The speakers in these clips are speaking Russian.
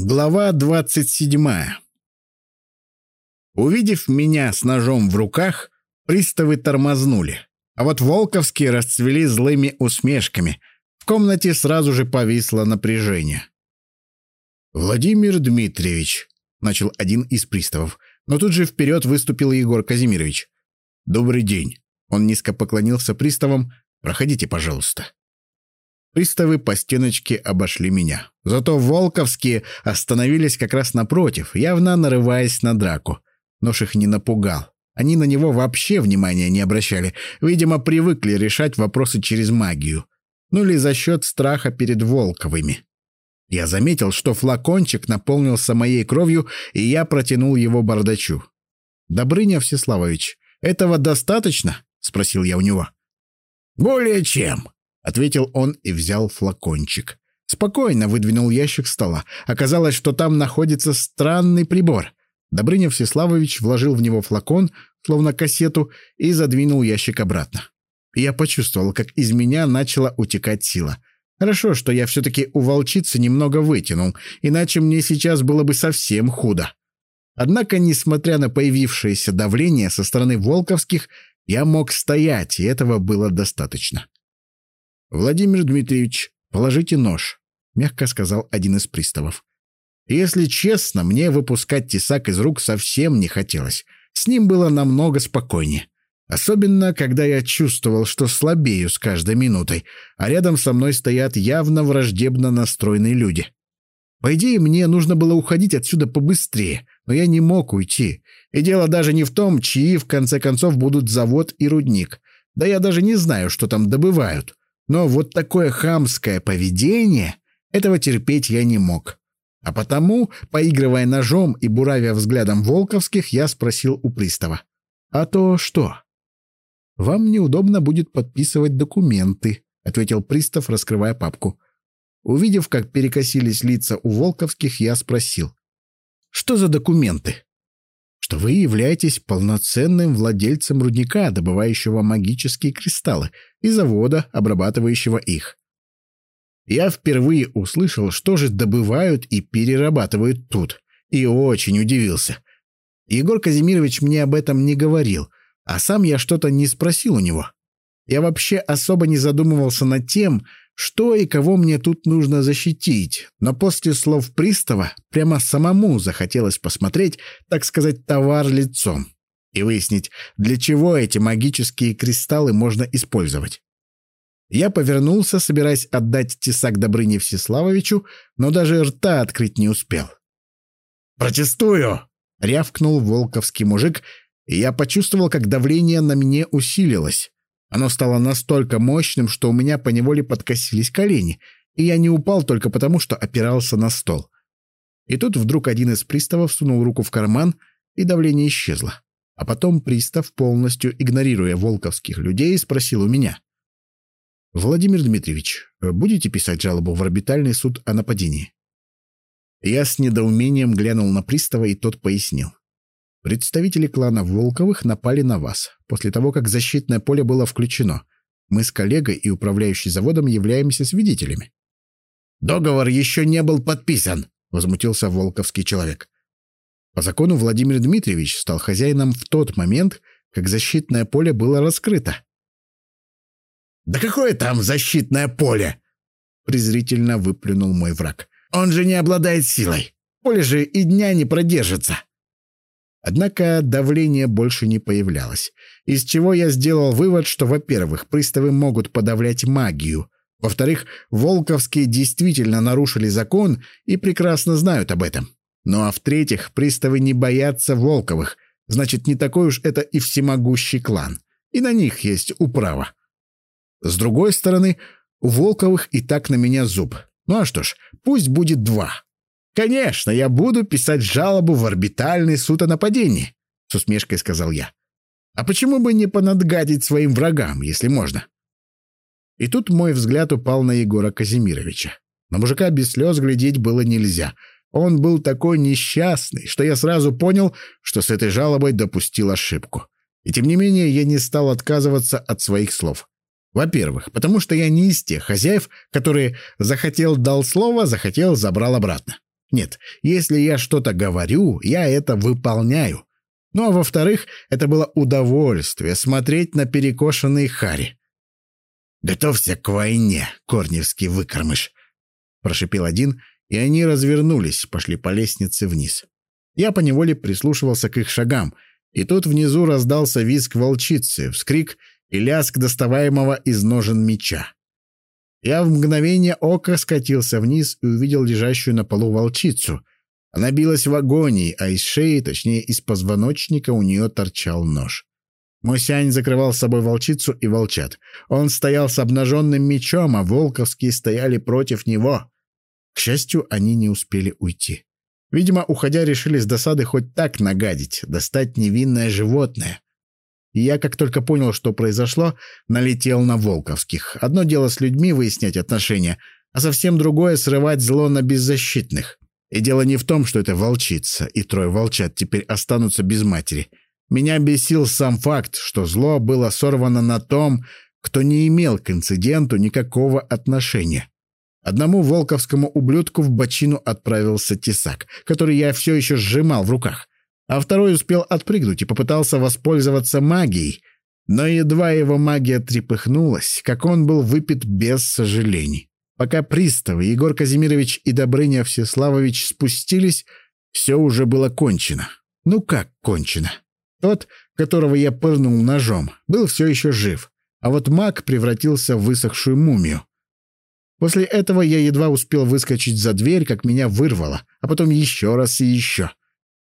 Глава двадцать седьмая. Увидев меня с ножом в руках, приставы тормознули, а вот волковские расцвели злыми усмешками. В комнате сразу же повисло напряжение. «Владимир Дмитриевич», — начал один из приставов, но тут же вперед выступил Егор Казимирович. «Добрый день». Он низко поклонился приставам. «Проходите, пожалуйста». Приставы по стеночке обошли меня. Зато волковские остановились как раз напротив, явно нарываясь на драку. Нож их не напугал. Они на него вообще внимания не обращали. Видимо, привыкли решать вопросы через магию. Ну или за счет страха перед Волковыми. Я заметил, что флакончик наполнился моей кровью, и я протянул его бардачу. «Добрыня Всеславович, этого достаточно?» — спросил я у него. «Более чем», — ответил он и взял флакончик. Спокойно выдвинул ящик стола. Оказалось, что там находится странный прибор. Добрыня Всеславович вложил в него флакон, словно кассету, и задвинул ящик обратно. Я почувствовал, как из меня начала утекать сила. Хорошо, что я все-таки у волчицы немного вытянул, иначе мне сейчас было бы совсем худо. Однако, несмотря на появившееся давление со стороны волковских, я мог стоять, и этого было достаточно. «Владимир Дмитриевич, положите нож», — мягко сказал один из приставов. Если честно, мне выпускать тесак из рук совсем не хотелось. С ним было намного спокойнее. Особенно, когда я чувствовал, что слабею с каждой минутой, а рядом со мной стоят явно враждебно настроенные люди. По идее, мне нужно было уходить отсюда побыстрее, но я не мог уйти. И дело даже не в том, чьи, в конце концов, будут завод и рудник. Да я даже не знаю, что там добывают. Но вот такое хамское поведение, этого терпеть я не мог. А потому, поигрывая ножом и буравя взглядом Волковских, я спросил у пристава. «А то что?» «Вам неудобно будет подписывать документы», — ответил пристав, раскрывая папку. Увидев, как перекосились лица у Волковских, я спросил. «Что за документы?» «Что вы являетесь полноценным владельцем рудника, добывающего магические кристаллы, и завода, обрабатывающего их я впервые услышал, что же добывают и перерабатывают тут, и очень удивился. Егор Казимирович мне об этом не говорил, а сам я что-то не спросил у него. Я вообще особо не задумывался над тем, что и кого мне тут нужно защитить, но после слов пристава прямо самому захотелось посмотреть, так сказать, товар лицом и выяснить, для чего эти магические кристаллы можно использовать. Я повернулся, собираясь отдать тесак Добрыне Всеславовичу, но даже рта открыть не успел. «Протестую!» — рявкнул волковский мужик, и я почувствовал, как давление на мне усилилось. Оно стало настолько мощным, что у меня поневоле подкосились колени, и я не упал только потому, что опирался на стол. И тут вдруг один из приставов сунул руку в карман, и давление исчезло. А потом пристав, полностью игнорируя волковских людей, спросил у меня. «Владимир Дмитриевич, будете писать жалобу в орбитальный суд о нападении?» Я с недоумением глянул на пристава, и тот пояснил. Представители клана Волковых напали на вас, после того, как защитное поле было включено. Мы с коллегой и управляющей заводом являемся свидетелями. «Договор еще не был подписан», — возмутился волковский человек. По закону Владимир Дмитриевич стал хозяином в тот момент, как защитное поле было раскрыто. «Да какое там защитное поле?» презрительно выплюнул мой враг. «Он же не обладает силой. Поле же и дня не продержится». Однако давление больше не появлялось, из чего я сделал вывод, что, во-первых, приставы могут подавлять магию, во-вторых, волковские действительно нарушили закон и прекрасно знают об этом. Ну а в-третьих, приставы не боятся волковых, значит, не такой уж это и всемогущий клан, и на них есть управа. С другой стороны, у Волковых и так на меня зуб. Ну а что ж, пусть будет два. Конечно, я буду писать жалобу в орбитальный суд о нападении, с усмешкой сказал я. А почему бы не понадгадить своим врагам, если можно? И тут мой взгляд упал на Егора Казимировича. На мужика без слез глядеть было нельзя. Он был такой несчастный, что я сразу понял, что с этой жалобой допустил ошибку. И тем не менее я не стал отказываться от своих слов. Во-первых, потому что я не из тех хозяев, которые захотел дал слово, захотел забрал обратно. Нет, если я что-то говорю, я это выполняю. Ну а во-вторых, это было удовольствие смотреть на перекошенные хари. «Готовься к войне, корневский выкормыш!» — прошипел один, и они развернулись, пошли по лестнице вниз. Я поневоле прислушивался к их шагам, и тут внизу раздался визг волчицы, вскрик и лязг доставаемого из ножен меча. Я в мгновение ока скатился вниз и увидел лежащую на полу волчицу. Она билась в агонии, а из шеи, точнее из позвоночника, у нее торчал нож. Мусянь закрывал с собой волчицу и волчат. Он стоял с обнаженным мечом, а волковские стояли против него. К счастью, они не успели уйти. Видимо, уходя, решили с досады хоть так нагадить, достать невинное животное. И я, как только понял, что произошло, налетел на Волковских. Одно дело с людьми выяснять отношения, а совсем другое — срывать зло на беззащитных. И дело не в том, что это волчица, и трое волчат теперь останутся без матери. Меня бесил сам факт, что зло было сорвано на том, кто не имел к инциденту никакого отношения. Одному волковскому ублюдку в бочину отправился тесак, который я все еще сжимал в руках а второй успел отпрыгнуть и попытался воспользоваться магией, но едва его магия трепыхнулась, как он был выпит без сожалений. Пока приставы Егор Казимирович и Добрыня Всеславович спустились, все уже было кончено. Ну как кончено? Тот, которого я пырнул ножом, был все еще жив, а вот маг превратился в высохшую мумию. После этого я едва успел выскочить за дверь, как меня вырвало, а потом еще раз и еще.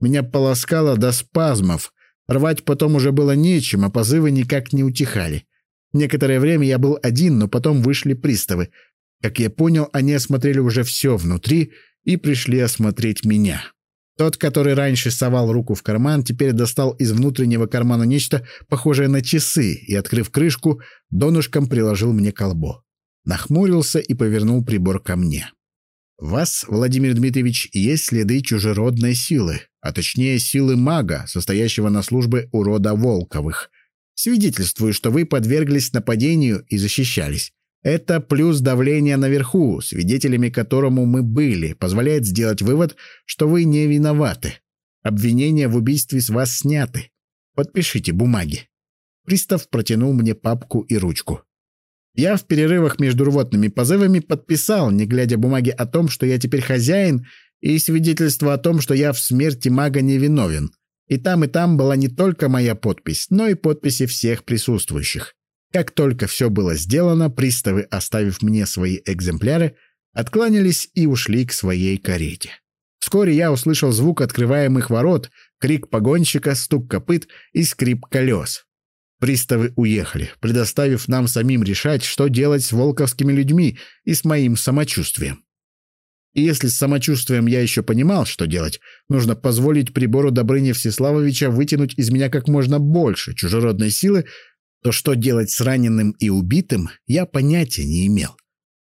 Меня полоскало до спазмов. Рвать потом уже было нечем, а позывы никак не утихали. Некоторое время я был один, но потом вышли приставы. Как я понял, они осмотрели уже все внутри и пришли осмотреть меня. Тот, который раньше совал руку в карман, теперь достал из внутреннего кармана нечто похожее на часы и, открыв крышку, донышком приложил мне колбо. Нахмурился и повернул прибор ко мне. Вас, Владимир Дмитриевич, есть следы чужеродной силы а точнее силы мага, состоящего на службе у рода Волковых. Свидетельствую, что вы подверглись нападению и защищались. Это плюс давление наверху, свидетелями которому мы были, позволяет сделать вывод, что вы не виноваты. Обвинения в убийстве с вас сняты. Подпишите бумаги. Пристав протянул мне папку и ручку. Я в перерывах между рвотными позывами подписал, не глядя бумаги о том, что я теперь хозяин и свидетельство о том, что я в смерти мага не виновен. И там, и там была не только моя подпись, но и подписи всех присутствующих. Как только все было сделано, приставы, оставив мне свои экземпляры, откланялись и ушли к своей карете. Вскоре я услышал звук открываемых ворот, крик погонщика, стук копыт и скрип колес. Приставы уехали, предоставив нам самим решать, что делать с волковскими людьми и с моим самочувствием. И если с самочувствием я еще понимал, что делать, нужно позволить прибору Добрыни Всеславовича вытянуть из меня как можно больше чужеродной силы, то что делать с раненым и убитым, я понятия не имел.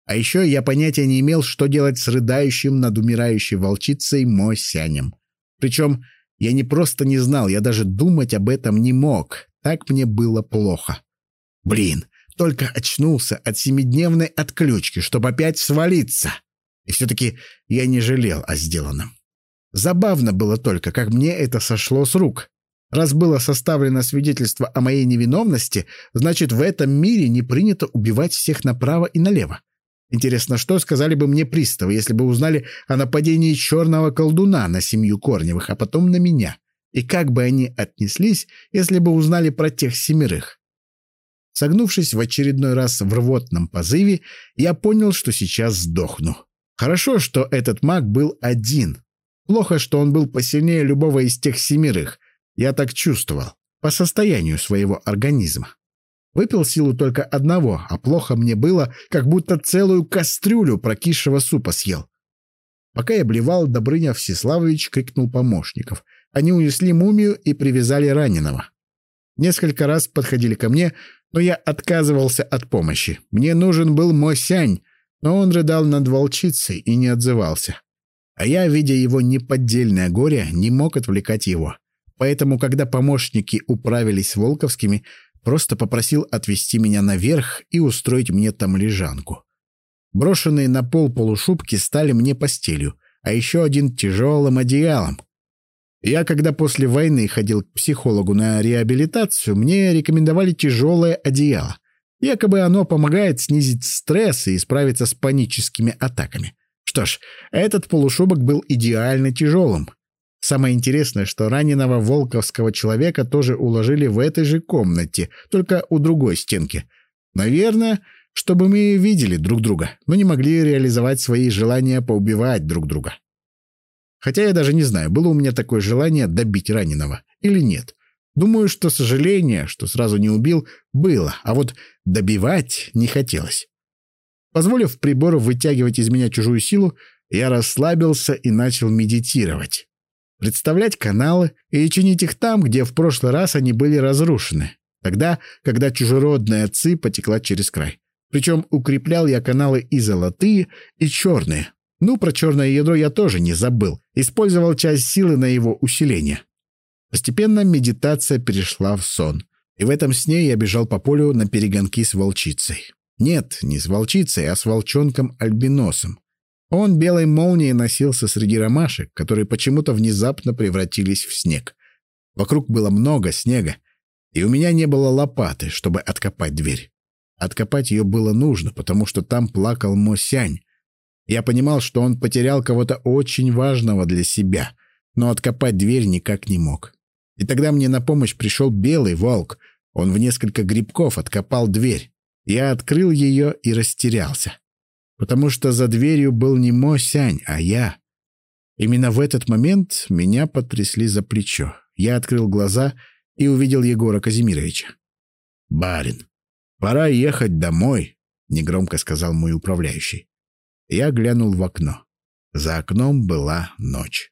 А еще я понятия не имел, что делать с рыдающим над умирающей волчицей Мосянем. Причем я не просто не знал, я даже думать об этом не мог. Так мне было плохо. Блин, только очнулся от семидневной отключки, чтобы опять свалиться. И все-таки я не жалел о сделанном. Забавно было только, как мне это сошло с рук. Раз было составлено свидетельство о моей невиновности, значит, в этом мире не принято убивать всех направо и налево. Интересно, что сказали бы мне приставы, если бы узнали о нападении черного колдуна на семью Корневых, а потом на меня? И как бы они отнеслись, если бы узнали про тех семерых? Согнувшись в очередной раз в рвотном позыве, я понял, что сейчас сдохну. Хорошо, что этот маг был один. Плохо, что он был посильнее любого из тех семерых. Я так чувствовал. По состоянию своего организма. Выпил силу только одного, а плохо мне было, как будто целую кастрюлю прокисшего супа съел. Пока я блевал, Добрыня Всеславович крикнул помощников. Они унесли мумию и привязали раненого. Несколько раз подходили ко мне, но я отказывался от помощи. Мне нужен был мой сянь, но он рыдал над волчицей и не отзывался. А я, видя его неподдельное горе, не мог отвлекать его. Поэтому, когда помощники управились с Волковскими, просто попросил отвезти меня наверх и устроить мне там лежанку. Брошенные на пол полушубки стали мне постелью, а еще один тяжелым одеялом. Я, когда после войны ходил к психологу на реабилитацию, мне рекомендовали тяжелое одеяло. Якобы оно помогает снизить стресс и справиться с паническими атаками. Что ж, этот полушубок был идеально тяжелым. Самое интересное, что раненого волковского человека тоже уложили в этой же комнате, только у другой стенки. Наверное, чтобы мы видели друг друга, но не могли реализовать свои желания поубивать друг друга. Хотя я даже не знаю, было у меня такое желание добить раненого или нет. Думаю, что сожаление, что сразу не убил, было, а вот добивать не хотелось. Позволив прибору вытягивать из меня чужую силу, я расслабился и начал медитировать. Представлять каналы и чинить их там, где в прошлый раз они были разрушены. Тогда, когда чужеродная ци потекла через край. Причем укреплял я каналы и золотые, и черные. Ну, про черное ядро я тоже не забыл. Использовал часть силы на его усиление. Постепенно медитация перешла в сон. И в этом сне я бежал по полю на перегонки с волчицей. Нет, не с волчицей, а с волчонком-альбиносом. Он белой молнией носился среди ромашек, которые почему-то внезапно превратились в снег. Вокруг было много снега, и у меня не было лопаты, чтобы откопать дверь. Откопать ее было нужно, потому что там плакал Мосянь. Я понимал, что он потерял кого-то очень важного для себя, но откопать дверь никак не мог. И тогда мне на помощь пришел белый волк. Он в несколько грибков откопал дверь. Я открыл ее и растерялся. Потому что за дверью был не Мосянь, а я. Именно в этот момент меня потрясли за плечо. Я открыл глаза и увидел Егора Казимировича. «Барин, «Пора ехать домой», — негромко сказал мой управляющий. Я глянул в окно. За окном была ночь.